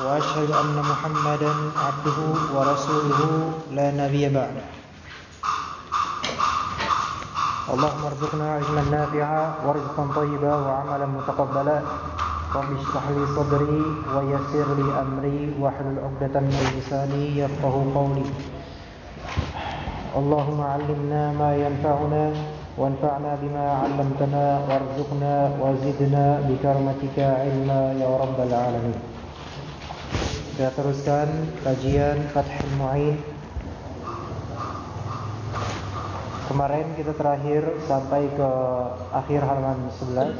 وأشهد أن محمدا عبده ورسوله لا نبي بعده اللهم ارزقنا علما نافعا ورزقا طيبا وعملا متقبلا. رب اشرح لي صدري ويسر لي أمري واحلل عقدة من لساني يفقه قولي. اللهم علمنا ما ينفعنا وانفعنا بما علمتنا وارزقنا وزدنا بكرمتك علما يا رب العالمين. Kita teruskan kajian Fathul Mu'in. Kemarin kita terakhir sampai ke akhir halaman 11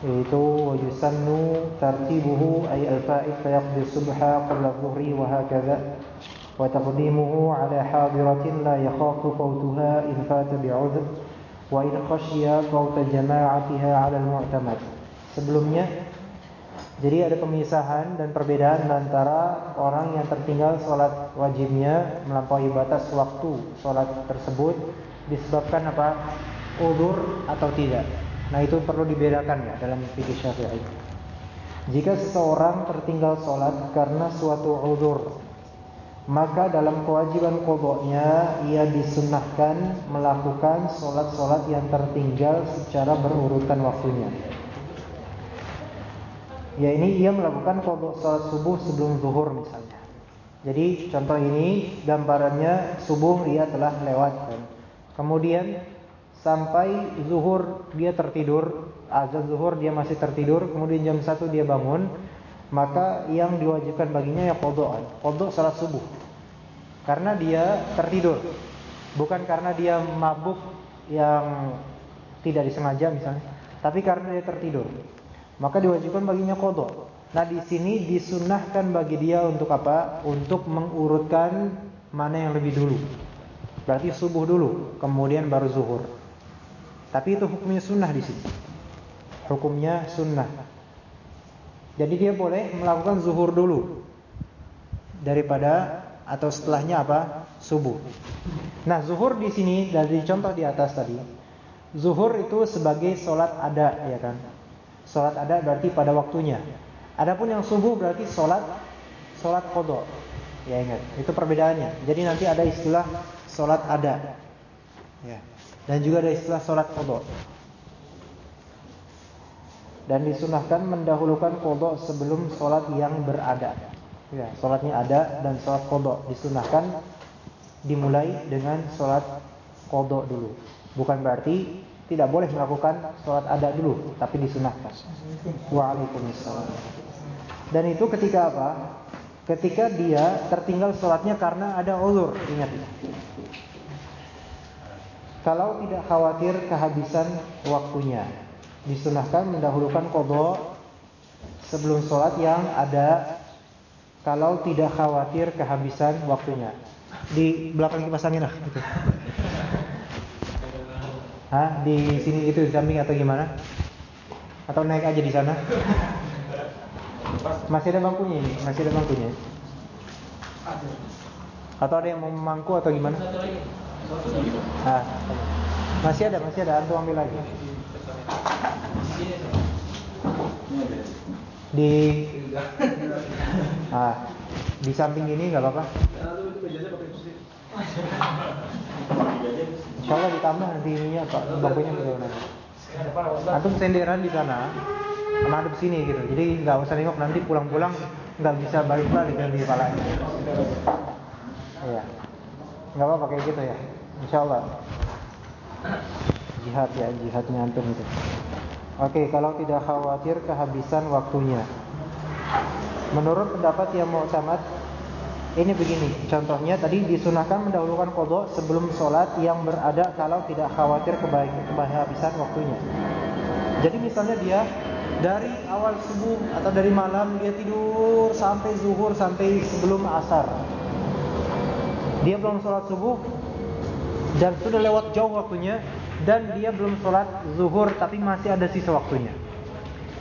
Yaitu Yusannu tartibuhu ay al-fa'id fayaqdi subha qabla dhuhri wa hakadha Wa taqdimuhu ala hadiratin la yakhafu fawtuha in fata bi'udhr Wa in khashiya fawta jama'atiha ala al-mu'tamad. Sebelumnya Jadi ada pemisahan dan perbedaan antara orang yang tertinggal sholat wajibnya melampaui batas waktu sholat tersebut disebabkan apa? Udur atau tidak. Nah itu perlu dibedakan ya dalam fikih syafi'i. Jika seseorang tertinggal sholat karena suatu udur, maka dalam kewajiban kodoknya ia disunahkan melakukan sholat-sholat yang tertinggal secara berurutan waktunya. Ya ini ia melakukan kodok salat subuh sebelum zuhur misalnya. Jadi contoh ini gambarannya subuh ia telah lewatkan. Kemudian sampai zuhur dia tertidur, azan zuhur dia masih tertidur, kemudian jam 1 dia bangun, maka yang diwajibkan baginya ya kodok, kodok salat subuh. Karena dia tertidur, bukan karena dia mabuk yang tidak disengaja misalnya, tapi karena dia tertidur maka diwajibkan baginya kodok. Nah di sini disunahkan bagi dia untuk apa? Untuk mengurutkan mana yang lebih dulu. Berarti subuh dulu, kemudian baru zuhur. Tapi itu hukumnya sunnah di sini. Hukumnya sunnah. Jadi dia boleh melakukan zuhur dulu daripada atau setelahnya apa? Subuh. Nah zuhur di sini dari contoh di atas tadi. Zuhur itu sebagai sholat ada, ya kan? Sholat ada berarti pada waktunya. Adapun yang subuh berarti sholat sholat kodok. Ya ingat, itu perbedaannya. Jadi nanti ada istilah sholat ada. Ya. Dan juga ada istilah sholat kodok. Dan disunahkan mendahulukan kodok sebelum sholat yang berada. Ya, sholatnya ada dan sholat kodok disunahkan dimulai dengan sholat kodok dulu. Bukan berarti tidak boleh melakukan sholat ada dulu, tapi disunahkan. Waalaikumsalam. Dan itu ketika apa? Ketika dia tertinggal sholatnya karena ada ulur, ingat. Kalau tidak khawatir kehabisan waktunya, disunahkan mendahulukan kodok sebelum sholat yang ada. Kalau tidak khawatir kehabisan waktunya, di belakang kipas angin lah. Gitu. Hah? Di sini itu di samping atau gimana? Atau naik aja di sana? Masih ada bangkunya ini, masih ada bangkunya. Atau ada yang mau mangku atau gimana? Ah, masih ada, masih ada. Antum ambil lagi. Di ah, di samping ini nggak apa-apa. Allah ditambah nanti ininya Pak, bangkunya bagaimana? Antum senderan di sana, madep sini gitu. Jadi nggak usah nengok nanti pulang-pulang nggak bisa balik balik di kepalanya. Iya, nggak apa pakai gitu ya. Insya Allah. Jihad ya, jihadnya antum itu. Oke, kalau tidak khawatir kehabisan waktunya. Menurut pendapat yang mau mu'tamad ini begini, contohnya tadi disunahkan mendahulukan kodok sebelum sholat yang berada kalau tidak khawatir kehabisan waktunya. Jadi misalnya dia dari awal subuh atau dari malam dia tidur sampai zuhur sampai sebelum asar. Dia belum sholat subuh dan sudah lewat jauh waktunya dan dia belum sholat zuhur tapi masih ada sisa waktunya.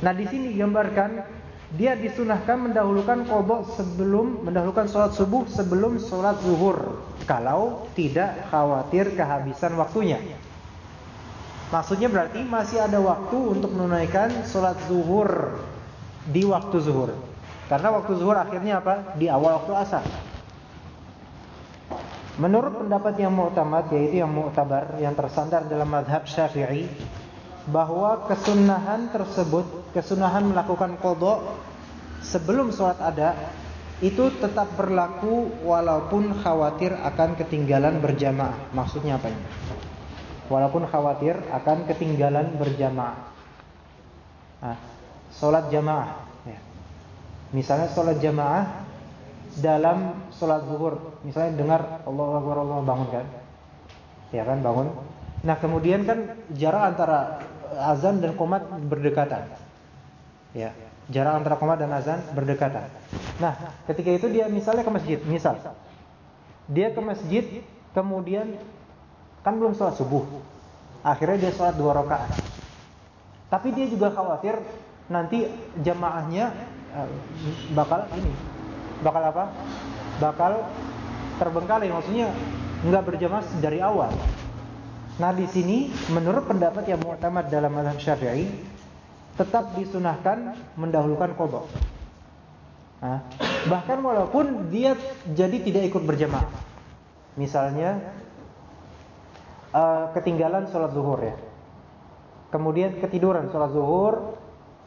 Nah di sini gambarkan dia disunahkan mendahulukan kodok sebelum mendahulukan sholat subuh sebelum sholat zuhur kalau tidak khawatir kehabisan waktunya. Maksudnya berarti masih ada waktu untuk menunaikan sholat zuhur di waktu zuhur. Karena waktu zuhur akhirnya apa? Di awal waktu asar. Menurut pendapat yang mu'tamad yaitu yang mu'tabar yang tersandar dalam madhab Syafi'i bahwa kesunahan tersebut, kesunahan melakukan kodok sebelum sholat ada itu tetap berlaku walaupun khawatir akan ketinggalan berjamaah. Maksudnya apa ini? walaupun khawatir akan ketinggalan berjamaah. Nah, sholat jamaah. Ya. Misalnya sholat jamaah dalam sholat zuhur, misalnya dengar Allah Akbar Allah bangun kan, ya kan bangun. Nah kemudian kan jarak antara azan dan komat berdekatan, ya jarak antara komat dan azan berdekatan. Nah ketika itu dia misalnya ke masjid, misal dia ke masjid kemudian Kan belum sholat subuh. Akhirnya dia sholat dua rakaat. Tapi dia juga khawatir nanti jamaahnya uh, bakal ini, bakal apa? Bakal terbengkalai. Maksudnya nggak berjamaah dari awal. Nah di sini menurut pendapat yang mu'tamad dalam mazhab Syafi'i tetap disunahkan mendahulukan kodok. Nah, bahkan walaupun dia jadi tidak ikut berjamaah. Misalnya uh, ketinggalan sholat zuhur ya. Kemudian ketiduran sholat zuhur,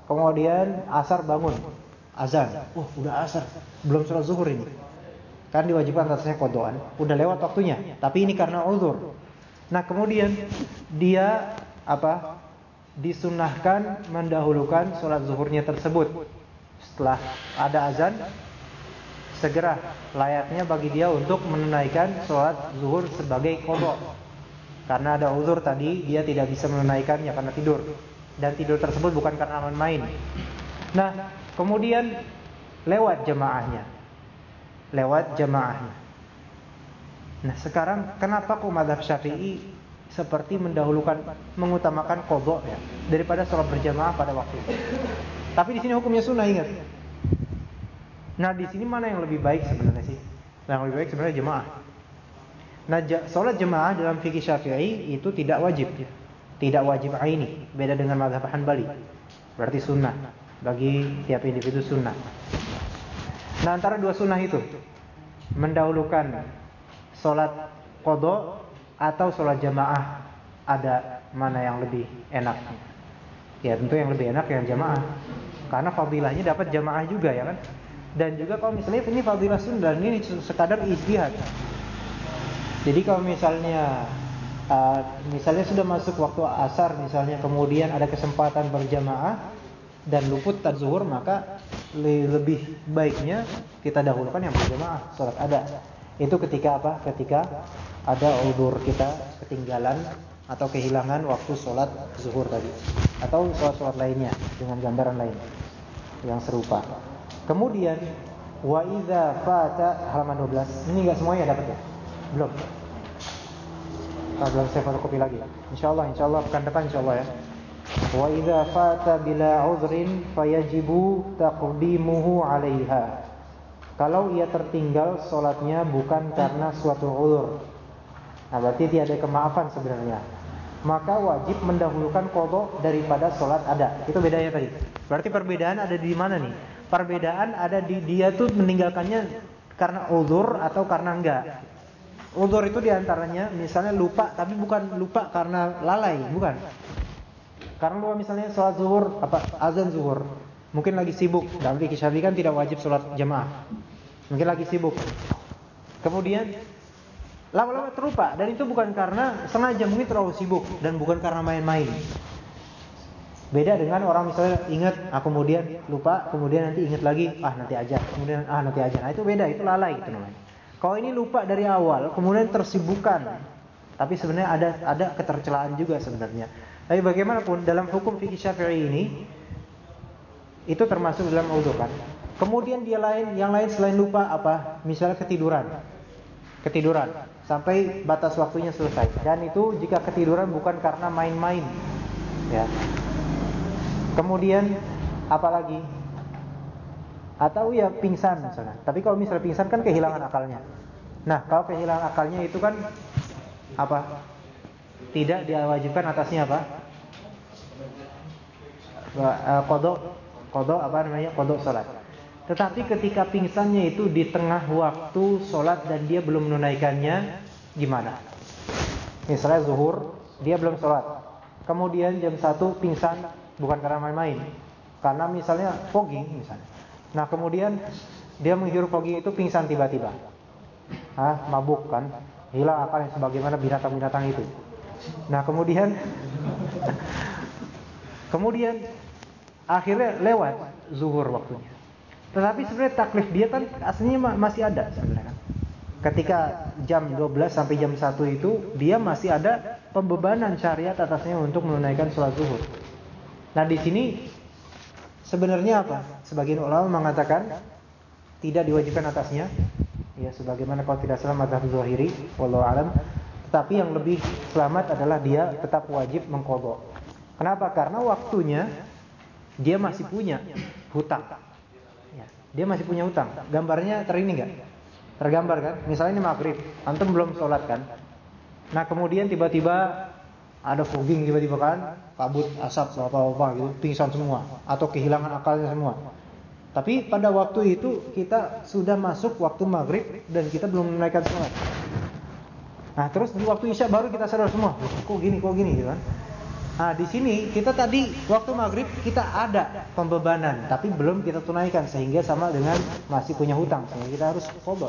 kemudian asar bangun, azan. Oh, udah asar, belum sholat zuhur ini. Kan diwajibkan atasnya kodoan, udah lewat waktunya. Tapi ini karena uzur. Nah, kemudian dia apa? Disunahkan mendahulukan sholat zuhurnya tersebut. Setelah ada azan, segera layaknya bagi dia untuk menunaikan sholat zuhur sebagai kodok karena ada uzur tadi dia tidak bisa menunaikannya karena tidur dan tidur tersebut bukan karena main-main. Nah, kemudian lewat jemaahnya. Lewat jemaahnya. Nah, sekarang kenapa kok madhab Syafi'i seperti mendahulukan mengutamakan kodok ya daripada sholat berjamaah pada waktu itu. Tapi di sini hukumnya sunnah ingat. Nah, di sini mana yang lebih baik sebenarnya sih? Yang lebih baik sebenarnya jemaah. Nah, sholat jemaah dalam fikih Syafi'i itu tidak wajib, tidak wajib aini, beda dengan mazhab Hanbali. Berarti sunnah bagi tiap individu sunnah. Nah, antara dua sunnah itu mendahulukan sholat kodok atau sholat jemaah ada mana yang lebih enak? Ya tentu yang lebih enak yang jemaah, karena fadilahnya dapat jemaah juga ya kan. Dan juga kalau misalnya ini fadilah sunnah ini sekadar ijtihad jadi kalau misalnya uh, misalnya sudah masuk waktu asar misalnya kemudian ada kesempatan berjamaah dan luput zuhur maka lebih baiknya kita dahulukan yang berjamaah salat ada. Itu ketika apa? Ketika ada udur kita ketinggalan atau kehilangan waktu sholat zuhur tadi atau sholat-sholat lainnya dengan gambaran lain yang serupa. Kemudian wa idza fata halaman 12. Ini enggak semuanya dapat ya? Belum. Ah, belum saya fotokopi lagi. Insyaallah insyaallah pekan depan insyaallah ya. Wa idza fata bila udhrin fayajibu taqdimuhu 'alaiha. Kalau ia tertinggal salatnya bukan karena suatu uzur. Nah, berarti tiada kemaafan sebenarnya. Maka wajib mendahulukan qada daripada salat ada. Itu bedanya tadi. Berarti perbedaan ada di mana nih? Perbedaan ada di dia tuh meninggalkannya karena uzur atau karena enggak. Udhur itu di antaranya misalnya lupa tapi bukan lupa karena lalai, bukan. Karena lupa misalnya sholat zuhur, apa azan zuhur, mungkin lagi sibuk. Dalam fikih Syafi'i kan tidak wajib sholat jamaah. Mungkin lagi sibuk. Kemudian lama-lama terlupa dan itu bukan karena sengaja mungkin terlalu sibuk dan bukan karena main-main. Beda dengan orang misalnya ingat, ah kemudian lupa, kemudian nanti ingat lagi, ah nanti aja, kemudian ah nanti aja. Nah itu beda, itu lalai itu namanya. Kalau ini lupa dari awal, kemudian tersibukkan. Tapi sebenarnya ada ada ketercelaan juga sebenarnya. Tapi bagaimanapun dalam hukum fikih Syafi'i ini Itu termasuk dalam udhu kan. Kemudian dia lain, yang lain selain lupa apa? Misalnya ketiduran. Ketiduran sampai batas waktunya selesai. Dan itu jika ketiduran bukan karena main-main. Ya. Kemudian apalagi? Atau ya pingsan misalnya. Tapi kalau misalnya pingsan kan kehilangan akalnya. Nah, kalau kehilangan akalnya itu kan apa? Tidak diwajibkan atasnya apa? Eh, kodok, kodok apa namanya? Kodok salat. Tetapi ketika pingsannya itu di tengah waktu sholat dan dia belum menunaikannya, gimana? Misalnya zuhur, dia belum sholat. Kemudian jam 1 pingsan, bukan karena main-main. Karena misalnya fogging misalnya. Nah kemudian dia menghirup fogging itu pingsan tiba-tiba. Ah, mabuk kan? Hilang akalnya sebagaimana binatang-binatang itu. Nah kemudian Kemudian akhirnya lewat zuhur waktunya. Tetapi sebenarnya taklif dia kan aslinya masih ada sebenarnya kan. Ketika jam 12 sampai jam 1 itu dia masih ada pembebanan syariat atasnya untuk menunaikan sholat zuhur. Nah di sini sebenarnya apa? Sebagian ulama mengatakan tidak diwajibkan atasnya. Ya sebagaimana kalau tidak salah mazhab Zuhiri, wallahu alam. Tetapi yang lebih selamat adalah dia tetap wajib mengkodok. Kenapa? Karena waktunya dia masih punya hutang. Ya, dia masih punya hutang. Gambarnya terini enggak? Tergambar kan? Misalnya ini maghrib, antum belum sholat kan? Nah kemudian tiba-tiba ada fogging tiba-tiba kan, kabut asap apa-apa gitu, pingsan semua atau kehilangan akalnya semua. Tapi pada waktu itu kita sudah masuk waktu maghrib dan kita belum menaikkan sholat. Nah terus di waktu isya baru kita sadar semua, kok gini, kok gini gitu kan? Nah, di sini kita tadi waktu maghrib kita ada pembebanan, tapi belum kita tunaikan sehingga sama dengan masih punya hutang, sehingga kita harus qadha.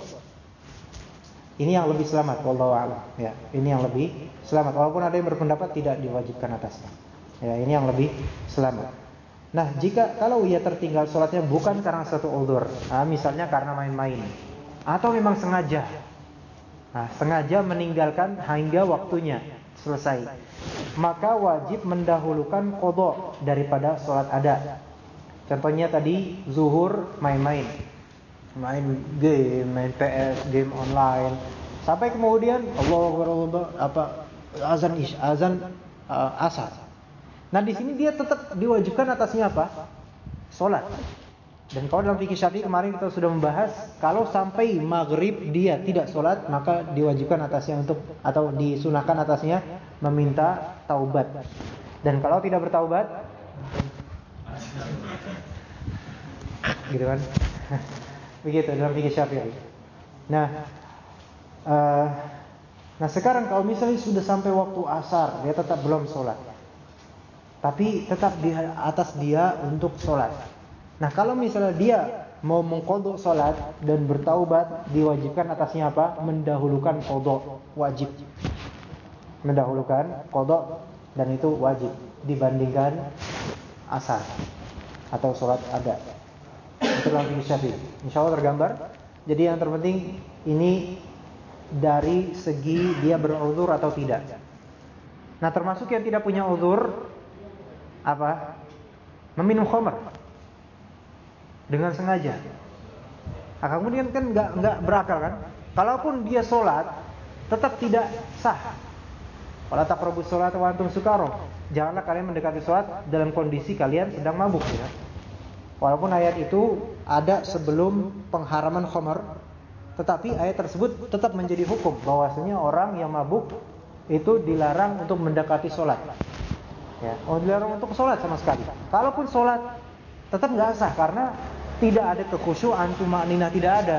Ini yang lebih selamat, a'lam. Ya, ini yang lebih selamat. Walaupun ada yang berpendapat tidak diwajibkan atasnya. Ya, ini yang lebih selamat. Nah, jika kalau ia tertinggal sholatnya bukan karena satu uldur, nah, misalnya karena main-main, atau memang sengaja, nah, sengaja meninggalkan hingga waktunya selesai maka wajib mendahulukan kodok daripada sholat ada. Contohnya tadi zuhur main-main, main game, main PS, game online, sampai kemudian Allah apa azan ish, azan uh, asar. Nah di sini dia tetap diwajibkan atasnya apa? Sholat. Dan kalau dalam fikih syafi'i kemarin kita sudah membahas kalau sampai maghrib dia tidak sholat maka diwajibkan atasnya untuk atau disunahkan atasnya meminta taubat. Dan kalau tidak bertaubat gitu kan. Begitu dalam fikih syafi'i. Nah, uh, nah sekarang kalau misalnya sudah sampai waktu asar dia tetap belum sholat. Tapi tetap di atas dia untuk sholat. Nah kalau misalnya dia mau mengkodok sholat dan bertaubat diwajibkan atasnya apa? Mendahulukan kodok wajib. Mendahulukan kodok dan itu wajib dibandingkan asar atau sholat ada. Itu dalam syafi. Insya Allah tergambar. Jadi yang terpenting ini dari segi dia beruzur atau tidak. Nah termasuk yang tidak punya uzur apa? Meminum khamr dengan sengaja. Nah, kemudian kan nggak nggak berakal kan? Kalaupun dia sholat, tetap tidak sah. Kalau tak perebut sholat wa antum sukaro. Janganlah kalian mendekati sholat dalam kondisi kalian sedang mabuk ya. Walaupun ayat itu ada sebelum pengharaman khamar, tetapi ayat tersebut tetap menjadi hukum bahwasanya orang yang mabuk itu dilarang untuk mendekati sholat. Ya, oh dilarang untuk sholat sama sekali. Kalaupun sholat tetap nggak sah karena tidak ada kekhusyuan, tumakninah tidak ada.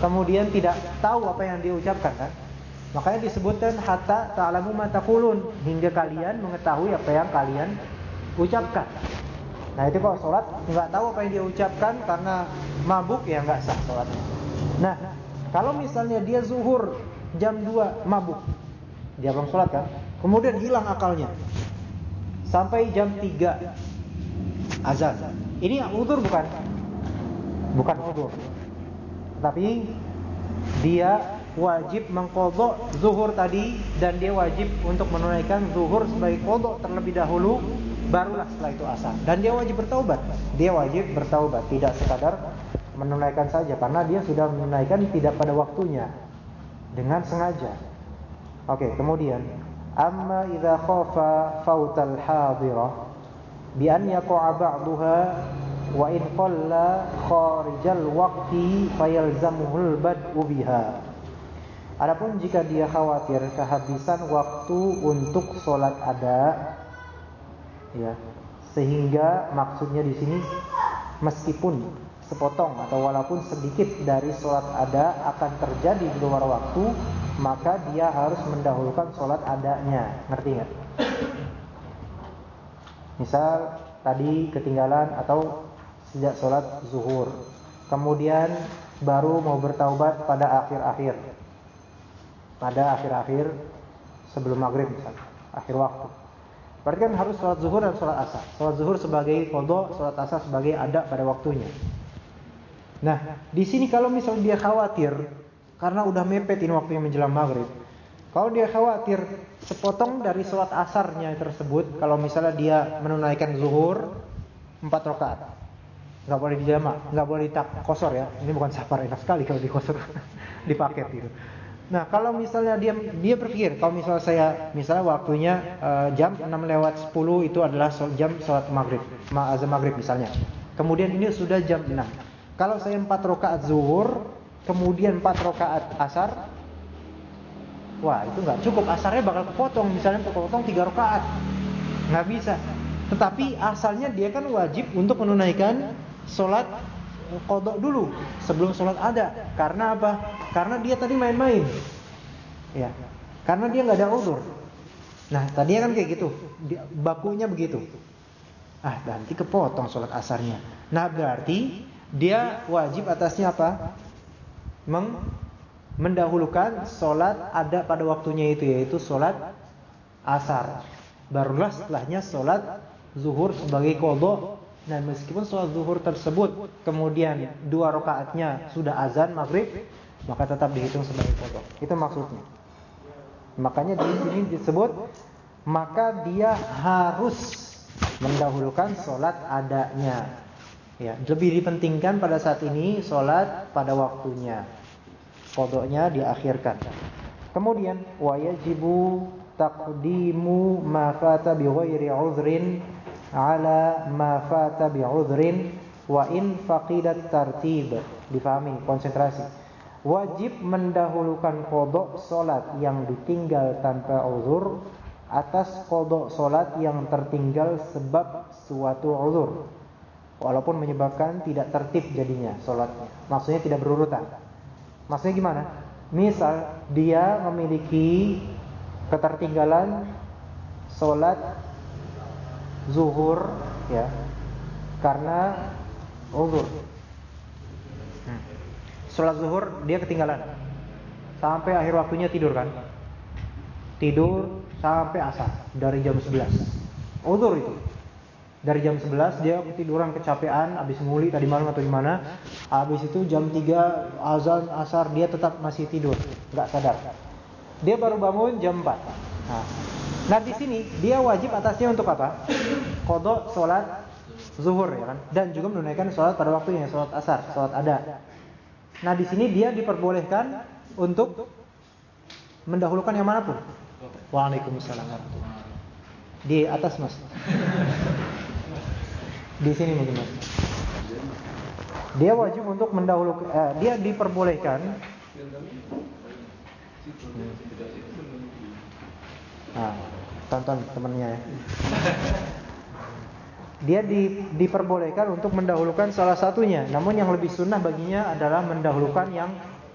Kemudian tidak tahu apa yang dia ucapkan kan? Makanya disebutkan hatta ta'lamu ma taqulun hingga kalian mengetahui apa yang kalian ucapkan. Nah, itu kalau sholat nggak tahu apa yang dia ucapkan karena mabuk ya nggak sah sholatnya. Nah, kalau misalnya dia zuhur jam 2 mabuk, dia belum sholat kan? Kemudian hilang akalnya. Sampai jam 3 azan. Ini udur bukan? Bukan udur. Tapi dia wajib mengkodok zuhur tadi dan dia wajib untuk menunaikan zuhur sebagai kodok terlebih dahulu barulah setelah itu asar. Dan dia wajib bertaubat. Dia wajib bertaubat, tidak sekadar menunaikan saja karena dia sudah menunaikan tidak pada waktunya dengan sengaja. Oke, kemudian amma idza khafa fautal hadirah bi an yaqa ba'daha wa in qalla kharijal waqti fayalzamuhul bad'u biha. Adapun jika dia khawatir kehabisan waktu untuk sholat ada, ya, sehingga maksudnya di sini meskipun sepotong atau walaupun sedikit dari sholat ada akan terjadi di luar waktu, maka dia harus mendahulukan sholat adanya. Ngerti nggak? Misal tadi ketinggalan atau sejak sholat zuhur, kemudian baru mau bertaubat pada akhir-akhir pada akhir-akhir sebelum maghrib misalnya, akhir waktu. Berarti kan harus sholat zuhur dan sholat asar. Sholat zuhur sebagai kodok, sholat asar sebagai ada pada waktunya. Nah, di sini kalau misalnya dia khawatir karena udah mepet ini waktunya menjelang maghrib. Kalau dia khawatir sepotong dari sholat asarnya tersebut, kalau misalnya dia menunaikan zuhur empat rakaat, nggak boleh dijamak, nggak boleh ditak kosor ya. Ini bukan safar enak sekali kalau dikosor dipaket gitu. Nah, kalau misalnya dia dia berpikir kalau misalnya saya misalnya waktunya uh, jam 6 lewat 10 itu adalah jam sholat maghrib, azan maghrib misalnya. Kemudian ini sudah jam 6. Kalau saya 4 rakaat zuhur, kemudian 4 rakaat asar, wah itu nggak cukup. Asarnya bakal kepotong, misalnya kepotong 3 rakaat. Nggak bisa. Tetapi asalnya dia kan wajib untuk menunaikan sholat kodok dulu sebelum sholat ada. Karena apa? Karena dia tadi main-main. Ya. Karena dia nggak ada uzur. Nah, tadi kan kayak gitu. Bakunya begitu. Ah, nanti kepotong sholat asarnya. Nah, berarti dia wajib atasnya apa? Meng mendahulukan sholat ada pada waktunya itu yaitu sholat asar. Barulah setelahnya sholat zuhur sebagai kodok dan meskipun sholat zuhur tersebut kemudian dua rakaatnya sudah azan maghrib, maka tetap dihitung sebagai kodok. Itu maksudnya. Makanya di sini disebut maka dia harus mendahulukan sholat adanya. Ya, lebih dipentingkan pada saat ini sholat pada waktunya. Kodoknya diakhirkan. Kemudian wajibu taqdimu ma fata bi ghairi ala ma fata bi'udhrin wa in faqidat tartib. Difahami, konsentrasi. Wajib mendahulukan kodok solat yang ditinggal tanpa uzur atas kodok solat yang tertinggal sebab suatu uzur. Walaupun menyebabkan tidak tertib jadinya solatnya. Maksudnya tidak berurutan. Maksudnya gimana? Misal dia memiliki ketertinggalan solat zuhur ya karena uzur. Hmm. Sholat zuhur dia ketinggalan sampai akhir waktunya tidur kan? Tidur sampai asar dari jam 11. Uzur itu. Dari jam 11 dia tiduran kecapean habis nguli tadi malam atau gimana. Habis itu jam 3 azan asar dia tetap masih tidur, nggak sadar. Dia baru bangun jam 4. Nah, Nah di sini dia wajib atasnya untuk apa? Kodok sholat zuhur ya kan, dan juga menunaikan sholat pada waktunya, sholat asar, sholat ada. Nah di sini dia diperbolehkan untuk mendahulukan yang mana pun. Waalaikumsalam Di atas mas. Di sini mungkin mas. Dia wajib untuk mendahulukan, eh, dia diperbolehkan. Nah, tonton temannya ya. Dia di, diperbolehkan untuk mendahulukan salah satunya. Namun yang lebih sunnah baginya adalah mendahulukan yang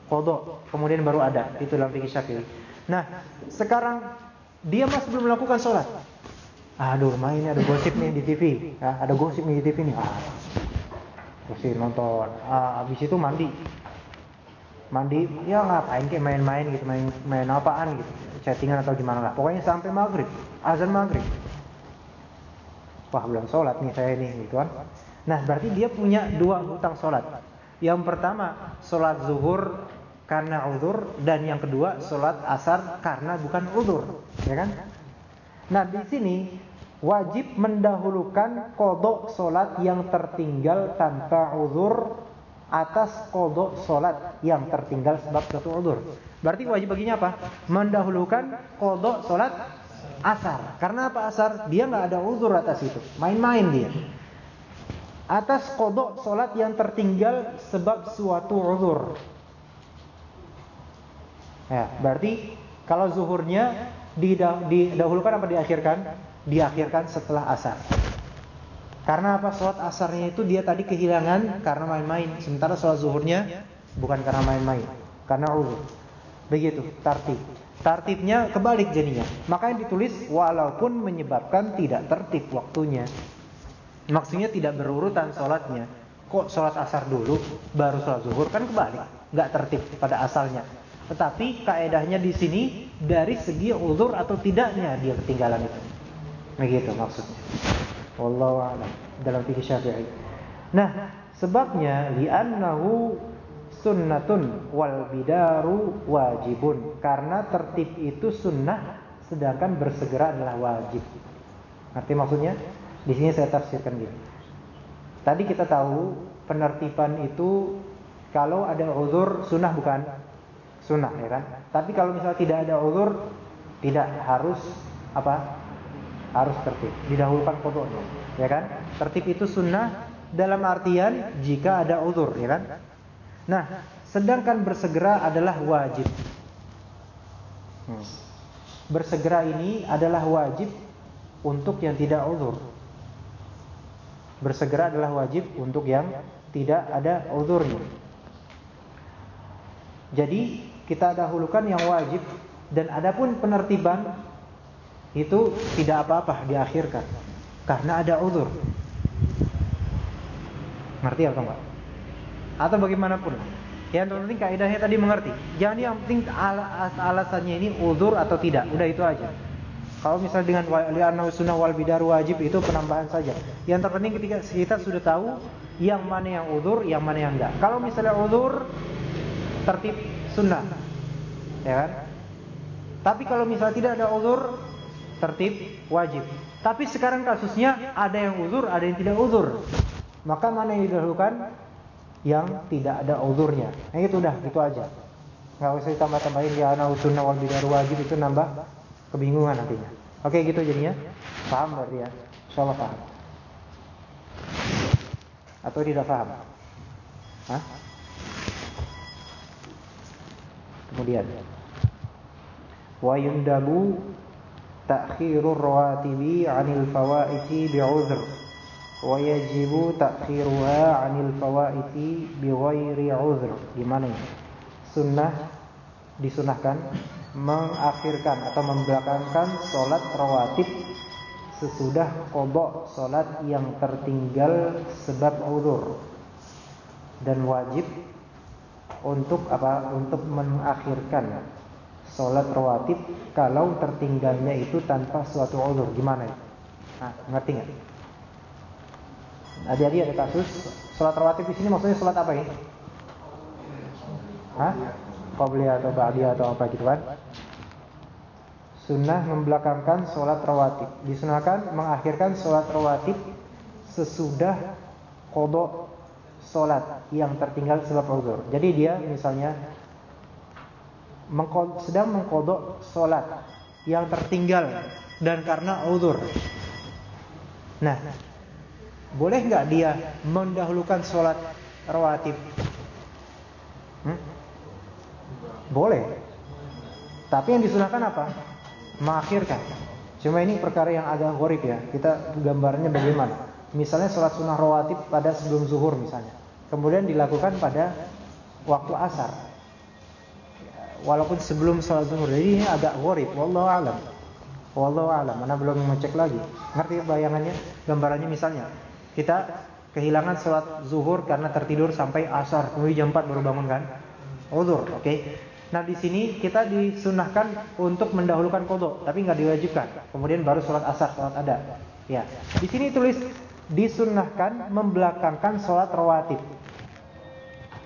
kodok. Kemudian baru ada. Itu dalam fikih syafi'i. Nah, sekarang dia masih belum melakukan sholat. Aduh, main ada gosip nih di TV. Ya, ada gosip nih di TV nih. Ah, nonton. Ah, habis itu mandi. Mandi, ya ngapain kayak main-main gitu, main main apaan gitu chattingan atau gimana lah. Pokoknya sampai maghrib, azan maghrib. Wah belum sholat nih saya ini, gitu kan. Nah berarti dia punya dua hutang sholat. Yang pertama sholat zuhur karena uzur dan yang kedua sholat asar karena bukan uzur, ya kan? Nah di sini wajib mendahulukan kodok solat yang tertinggal tanpa uzur atas kodok solat yang tertinggal sebab suatu uzur. Berarti wajib baginya apa? Mendahulukan kodok solat asar. Karena apa asar? Dia nggak ada uzur atas itu. Main-main dia. Atas kodok solat yang tertinggal sebab suatu uzur. Ya, berarti kalau zuhurnya didahulukan apa diakhirkan? Diakhirkan setelah asar. Karena apa? Sholat asarnya itu dia tadi kehilangan karena main-main. Sementara sholat zuhurnya bukan karena main-main, karena uzur. Begitu, tartib. Tartibnya kebalik jadinya. Makanya ditulis walaupun menyebabkan tidak tertib waktunya. Maksudnya tidak berurutan sholatnya. Kok sholat asar dulu, baru sholat zuhur kan kebalik, nggak tertib pada asalnya. Tetapi kaedahnya di sini dari segi uzur atau tidaknya dia ketinggalan itu. Begitu maksudnya. A'lam dalam fikih Syafi'i. Nah, sebabnya li'annahu sunnatun wal bidaru wajibun. Karena tertib itu sunnah sedangkan bersegera adalah wajib. Ngerti maksudnya? Di sini saya tafsirkan gitu. Tadi kita tahu penertiban itu kalau ada uzur sunnah bukan? Sunnah ya kan? Tapi kalau misalnya tidak ada uzur tidak harus apa? harus tertib, didahulukan kodoknya, ya kan? Tertib itu sunnah dalam artian jika ada uzur, ya kan? Nah, sedangkan bersegera adalah wajib. Bersegera ini adalah wajib untuk yang tidak uzur. Bersegera adalah wajib untuk yang tidak ada uzurnya. Jadi kita dahulukan yang wajib dan adapun penertiban itu tidak apa-apa diakhirkan karena ada uzur. Ngerti atau enggak? Atau bagaimanapun. Yang terpenting kaidahnya tadi mengerti. Jangan yang penting al alasannya ini uzur atau tidak. Udah itu aja. Kalau misalnya dengan li'annahu sunnah wal bidar wajib itu penambahan saja. Yang terpenting ketika kita sudah tahu yang mana yang uzur, yang mana yang enggak. Kalau misalnya uzur tertib sunnah. Ya kan? Tapi kalau misalnya tidak ada uzur, tertib wajib. Tapi sekarang kasusnya ada yang uzur, ada yang tidak uzur. Maka mana yang didahulukan? Yang tidak ada uzurnya. Nah itu udah, itu aja. Gak usah ditambah-tambahin ya ana sunnah wal bidar wajib itu nambah kebingungan nantinya. Oke gitu jadinya. Paham berarti ya? Insyaallah paham. Atau tidak paham? Hah? Kemudian wa yundabu ta'khirur rawatibi 'anil fawaiti bi'udhr wa yajibu ta'khiruha 'anil fawaiti bighairi 'udhr. Gimana ini? Sunnah disunahkan mengakhirkan atau membelakangkan salat rawatib sesudah qada salat yang tertinggal sebab uzur dan wajib untuk apa? Untuk mengakhirkan sholat rawatib kalau tertinggalnya itu tanpa suatu uzur gimana ya? Nah, ngerti nggak? Jadi ada kasus sholat rawatib di sini maksudnya sholat apa ini? Hah? Qobliyah atau ba'diyah atau apa gitu kan? Sunnah membelakangkan sholat rawatib. Disunahkan mengakhirkan sholat rawatib sesudah kodok sholat yang tertinggal sebab uzur. Jadi dia misalnya sedang mengkodok sholat yang tertinggal dan karena uzur. Nah, boleh nggak dia mendahulukan sholat rawatib? Hmm? Boleh. Tapi yang disunahkan apa? Mengakhirkan. Cuma ini perkara yang agak gorib ya. Kita gambarnya bagaimana? Misalnya sholat sunnah rawatib pada sebelum zuhur misalnya. Kemudian dilakukan pada waktu asar walaupun sebelum sholat zuhur. Jadi ini agak gharib, wallahu alam. Wallahu alam, mana belum mengecek lagi. Ngerti bayangannya? Gambarannya misalnya, kita kehilangan sholat zuhur karena tertidur sampai asar, kemudian jam 4 baru bangun kan? Uzur, oke. Okay? Nah di sini kita disunahkan untuk mendahulukan kodok, tapi nggak diwajibkan. Kemudian baru sholat asar, sholat ada. Ya, di sini tulis disunahkan membelakangkan sholat rawatib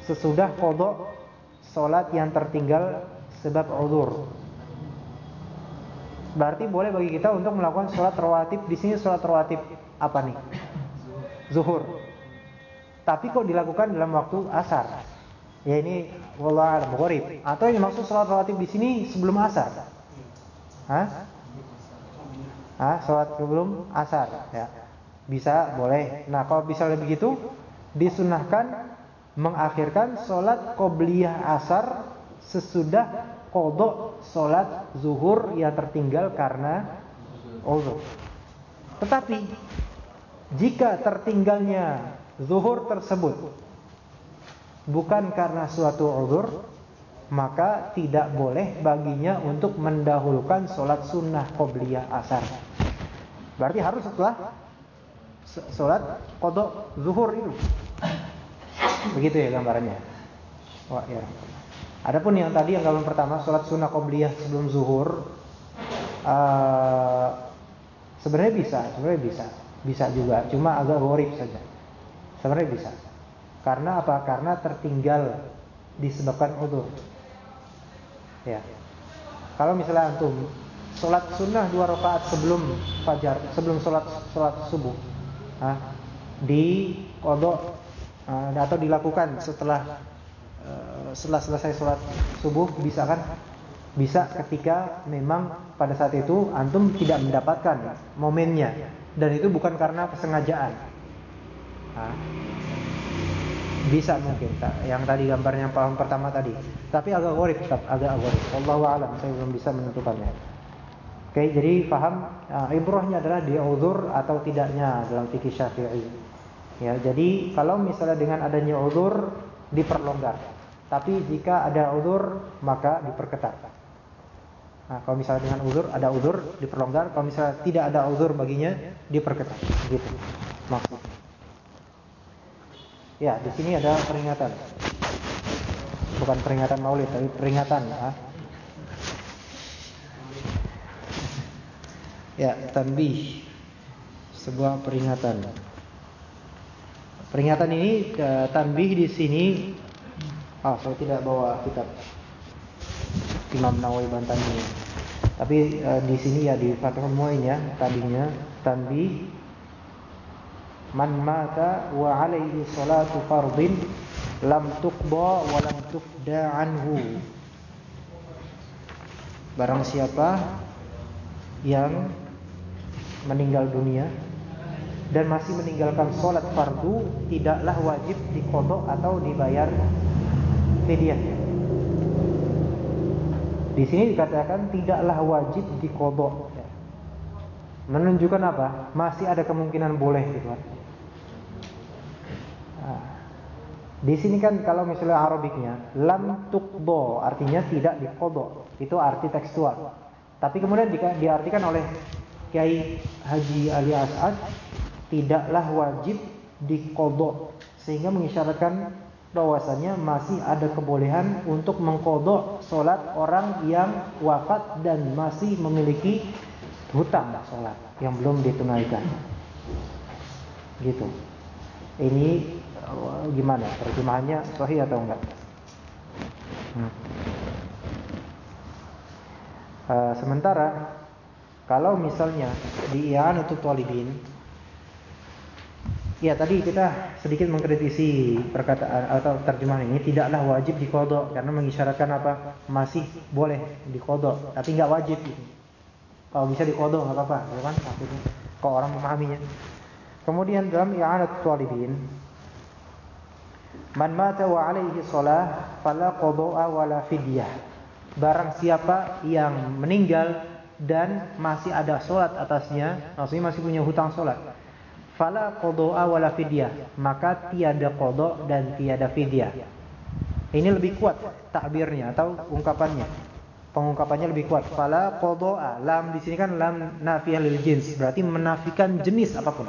sesudah kodok Solat yang tertinggal sebab uzur. Berarti boleh bagi kita untuk melakukan sholat rawatib. Di sini sholat rawatib apa nih? Zuhur. Tapi kok dilakukan dalam waktu asar? Ya ini wallah alam Atau yang maksud sholat rawatib di sini sebelum asar? Hah? Hah? Sholat sebelum asar? Ya. Bisa, boleh. Nah kalau bisa lebih begitu, disunahkan mengakhirkan sholat qobliyah asar sesudah kodok sholat zuhur yang tertinggal karena uzur. Tetapi jika tertinggalnya zuhur tersebut bukan karena suatu uzur, maka tidak boleh baginya untuk mendahulukan sholat sunnah qobliyah asar. Berarti harus setelah sholat kodok zuhur itu. Begitu ya gambarannya. Wah, ya. Adapun yang tadi yang gambaran pertama sholat sunnah qobliyah sebelum zuhur uh, sebenarnya bisa, sebenarnya bisa, bisa juga, cuma agak worib saja. Sebenarnya bisa. Karena apa? Karena tertinggal disebabkan udur. Ya. Kalau misalnya antum sholat sunnah dua rakaat sebelum fajar, sebelum sholat sholat subuh, ah, di kodok uh, atau dilakukan setelah Eh, setelah selesai sholat subuh bisa kan? Bisa ketika memang pada saat itu antum tidak mendapatkan momennya dan itu bukan karena kesengajaan. Nah, bisa mungkin yang tadi gambarnya yang pertama tadi, tapi agak gorif tetap agak gorif. Allahu a'lam saya belum bisa menentukannya. Oke, jadi paham uh, ibrahnya adalah dia uzur atau tidaknya dalam fikih Syafi'i. Ya, jadi kalau misalnya dengan adanya uzur diperlonggar. Tapi jika ada uzur maka diperketat. Nah, kalau misalnya dengan uzur ada uzur diperlonggar, kalau misalnya tidak ada uzur baginya diperketat. Gitu. Maksudnya. Ya, di sini ada peringatan. Bukan peringatan Maulid, tapi peringatan ya. Ya, tanbih. Sebuah peringatan. Peringatan ini tanbih di sini ah saya tidak bawa kitab Imam Nawawi Bantani. Tapi uh, di sini ya di Fathul Muin ya tadinya tanbih man mata wa alaihi salatu fardin lam tuqda wa lam tufda anhu. Barang siapa yang meninggal dunia dan masih meninggalkan sholat fardu tidaklah wajib dikodok atau dibayar fidyah. Di sini dikatakan tidaklah wajib dikodok. Menunjukkan apa? Masih ada kemungkinan boleh gitu. Nah, di sini kan kalau misalnya Arabiknya lam tukbo artinya tidak dikodok. Itu arti tekstual. Tapi kemudian diartikan oleh Kiai Haji Ali As'ad tidaklah wajib dikodok sehingga mengisyaratkan bahwasanya masih ada kebolehan untuk mengkodok sholat orang yang wafat dan masih memiliki hutang sholat yang belum ditunaikan. Gitu. Ini eh, gimana? Terjemahannya sahih atau enggak? Hmm. uh, sementara kalau misalnya di untuk Talibin Ya tadi kita sedikit mengkritisi perkataan atau terjemahan ini tidaklah wajib dikodok karena mengisyaratkan apa masih boleh dikodok tapi nggak wajib. Gitu. Kalau bisa dikodok nggak apa-apa, ya kan maksudnya. Kalau orang memahaminya. Kemudian dalam i'anat talibin Man mata wa alaihi shalah fala qada'a wala fidyah. Barang siapa yang meninggal dan masih ada sholat atasnya, maksudnya masih punya hutang sholat fala qada'a wala fidyah. Maka tiada qada dan tiada fidyah. Ini lebih kuat takbirnya atau ungkapannya. Pengungkapannya lebih kuat. Fala qada'a lam di sini kan lam nafiyah lil jins. Berarti menafikan jenis apa pun.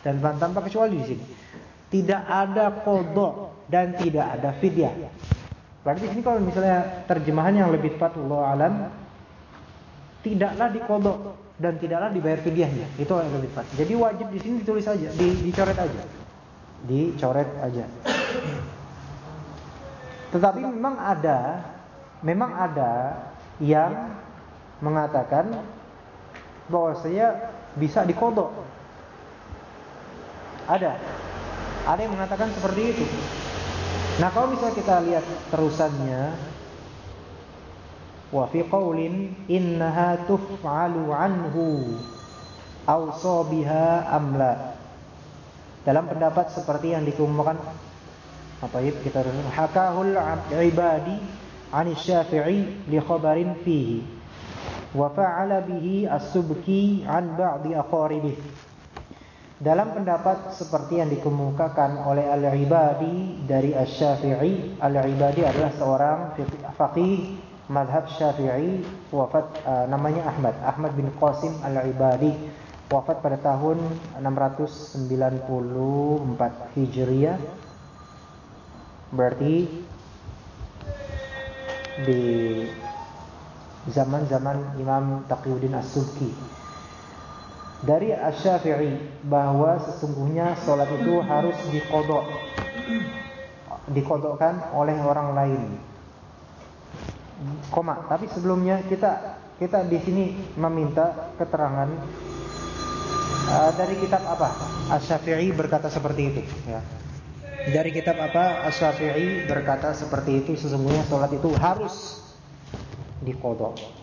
Dan tanpa kecuali di sini. Tidak ada qada dan tidak ada fidyah. Berarti di sini kalau misalnya terjemahan yang lebih tepat Allah alam tidaklah dikodok dan tidaklah dibayar fidyahnya. Itu yang lebih tepat. Jadi wajib di sini ditulis aja, di, dicoret aja. Dicoret aja. Tetapi memang ada memang ada yang mengatakan bahwa saya bisa dikodok. Ada. Ada yang mengatakan seperti itu. Nah, kalau misalnya kita lihat terusannya wa fi qaulin innaha tuf'alu anhu aw biha amla. Dalam pendapat seperti yang dikemukakan apa itu kita hakahul ibadi an Syafi'i li khabarin fihi wa fa'ala bihi as-subki an ba'di aqaribihi dalam pendapat seperti yang dikemukakan oleh Al-Ibadi dari Asy-Syafi'i, Al-Ibadi adalah seorang faqih madhab Syafi'i wafat uh, namanya Ahmad, Ahmad bin Qasim Al-Ibadi wafat pada tahun 694 Hijriah. Berarti di zaman-zaman Imam Taqiyuddin As-Subki dari Asy-Syafi'i bahwa sesungguhnya sholat itu harus dikodok dikodokkan oleh orang lain. Koma. Tapi sebelumnya kita kita di sini meminta keterangan uh, dari kitab apa? Asy-Syafi'i berkata seperti itu. Ya. Dari kitab apa? Asy-Syafi'i berkata seperti itu. Sesungguhnya sholat itu harus dikodok.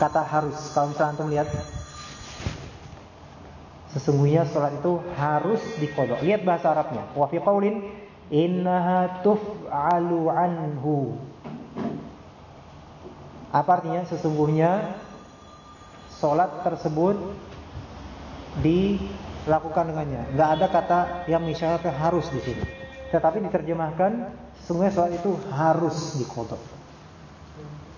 kata harus. Kalau misalnya antum lihat sesungguhnya sholat itu harus dikodok. Lihat bahasa Arabnya. Wa fi qaulin innaha tuf'alu anhu. Apa artinya? Sesungguhnya sholat tersebut dilakukan dengannya. Enggak ada kata yang misalnya harus di sini. Tetapi diterjemahkan sesungguhnya sholat itu harus dikodok.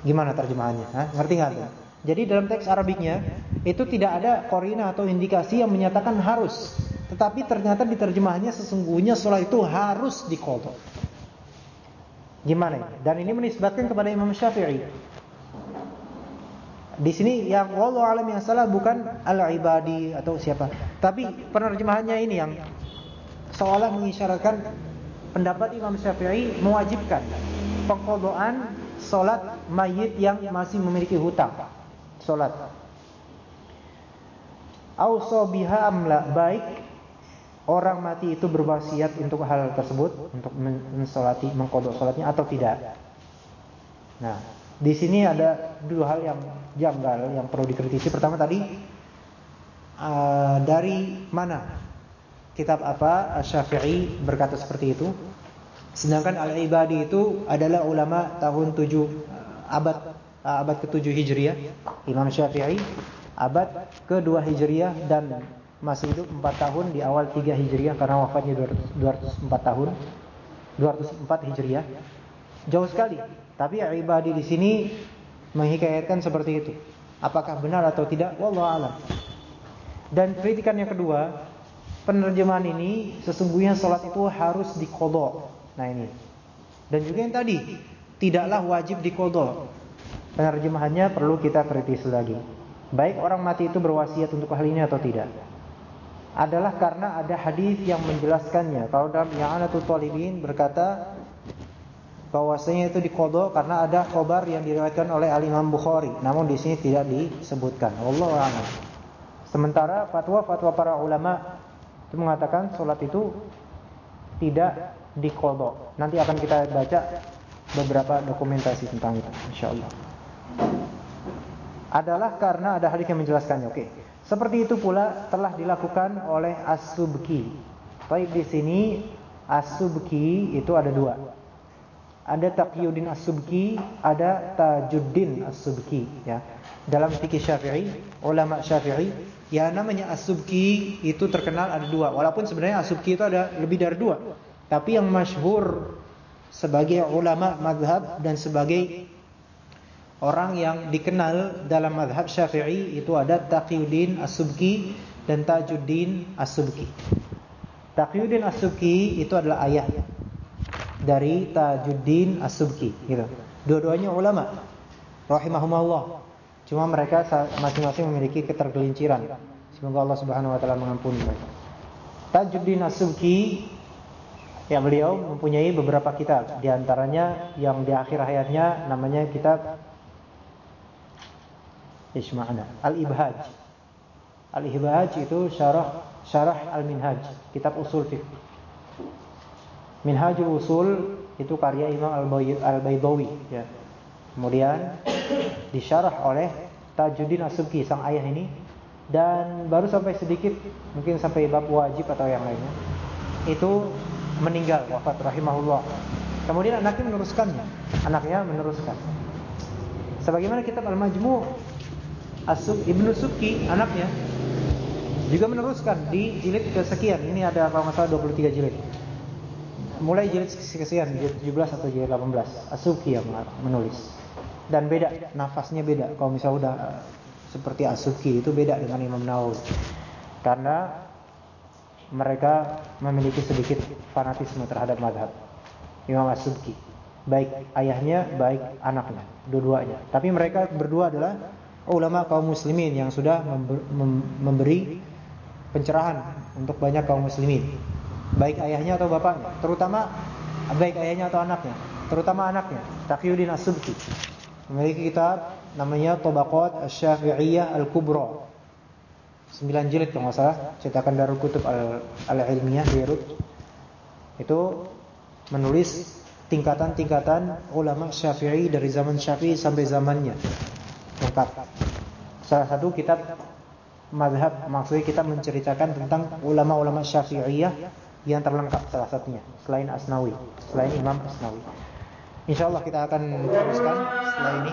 Gimana terjemahannya? Hah? Ngerti nggak tuh? Jadi dalam teks Arabiknya itu tidak ada korina atau indikasi yang menyatakan harus. Tetapi ternyata di terjemahannya sesungguhnya sholat itu harus dikodok. Gimana ini? Dan ini menisbatkan kepada Imam Syafi'i. Di sini yang wallahu alam yang salah bukan al-ibadi atau siapa. Tapi penerjemahannya ini yang seolah mengisyaratkan pendapat Imam Syafi'i mewajibkan pengkodokan sholat mayit yang masih memiliki hutang solat. Auso biha amla baik orang mati itu berwasiat untuk hal tersebut untuk mensolati mengkodok solatnya atau tidak. Nah, di sini ada dua hal yang janggal yang perlu dikritisi. Pertama tadi uh, dari mana kitab apa Syafi'i berkata seperti itu. Sedangkan Al-Ibadi itu adalah ulama tahun 7 abad Ah, abad ke-7 Hijriah, Imam Syafi'i abad ke-2 Hijriah dan masih hidup 4 tahun di awal 3 Hijriah karena wafatnya 204 tahun. 204 Hijriah. Jauh sekali. Tapi ibadi di sini menghikayatkan seperti itu. Apakah benar atau tidak? Wallahu alam. Dan kritikan yang kedua, penerjemahan ini sesungguhnya salat itu harus dikodok. Nah ini. Dan juga yang tadi, tidaklah wajib dikodok. Penerjemahannya perlu kita kritisi lagi. Baik orang mati itu berwasiat untuk hal ini atau tidak. Adalah karena ada hadis yang menjelaskannya. Kalau dalam Ya'anatul Talibin berkata bahwasanya itu dikodok karena ada khobar yang diriwayatkan oleh Al Imam Bukhari. Namun di sini tidak disebutkan. Allah a'lam. Sementara fatwa-fatwa para ulama itu mengatakan sholat itu tidak dikodok. Nanti akan kita baca beberapa dokumentasi tentang itu, insyaallah adalah karena ada hadis yang menjelaskannya. Oke. Seperti itu pula telah dilakukan oleh As-Subki. Baik di sini As-Subki itu ada dua. Ada Taqiyuddin As-Subki, ada Tajuddin As-Subki ya. Dalam fikih Syafi'i, ulama Syafi'i, ya namanya As-Subki itu terkenal ada dua. Walaupun sebenarnya As-Subki itu ada lebih dari dua. Tapi yang masyhur sebagai ulama madhab dan sebagai orang yang dikenal dalam madhab syafi'i itu ada Taqiyuddin As-Subki dan Tajuddin As-Subki. Taqiyuddin As-Subki itu adalah ayah dari Tajuddin As-Subki. Gitu. Dua-duanya ulama, rahimahumullah. Cuma mereka masing-masing memiliki ketergelinciran. Semoga Allah Subhanahu Wa Taala mengampuni mereka. Tajuddin As-Subki Ya beliau mempunyai beberapa kitab, di antaranya yang di akhir hayatnya namanya kitab Isma'na Al-Ibhaj. Al-Ibhaj itu syarah syarah Al-Minhaj, kitab usul fiqh. Minhajul Usul itu karya Imam Al-Baidawi ya. Kemudian disyarah oleh Tajuddin As-Subki sang ayah ini dan baru sampai sedikit mungkin sampai bab wajib atau yang lainnya. Itu meninggal wafat rahimahullah. Kemudian anaknya meneruskannya. Anaknya meneruskan. Sebagaimana kitab Al-Majmu' Asub Ibnu Subki anaknya juga meneruskan di jilid kesekian. Ini ada kalau nggak salah 23 jilid. Mulai jilid sekian jilid 17 atau jilid 18 Asuki yang menulis. Dan beda nafasnya beda. Kalau misalnya udah eh, seperti Asuki itu beda dengan Imam Nawawi. Karena mereka memiliki sedikit fanatisme terhadap madhab Imam Asuki baik ayahnya baik anaknya dua-duanya. Tapi mereka berdua adalah ulama kaum muslimin yang sudah memberi pencerahan untuk banyak kaum muslimin baik ayahnya atau bapaknya, terutama baik ayahnya atau anaknya, terutama anaknya. Taqiyuddin As-Subki memiliki kitab namanya Tabaqat Asy-Syafi'iyah Al-Kubra. 9 jilid kalau nggak salah, cetakan Darul Kutub Al-Ilmiyah Beirut. Itu menulis tingkatan-tingkatan ulama Syafi'i dari zaman Syafi'i sampai zamannya. Salah satu kitab madhab maksudnya kita menceritakan tentang ulama-ulama Syafi'iyah yang terlengkap salah satunya selain Asnawi, selain Imam Asnawi. Insyaallah kita akan teruskan setelah ini.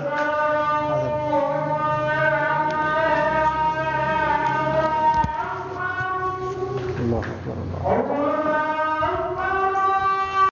Allah Allah.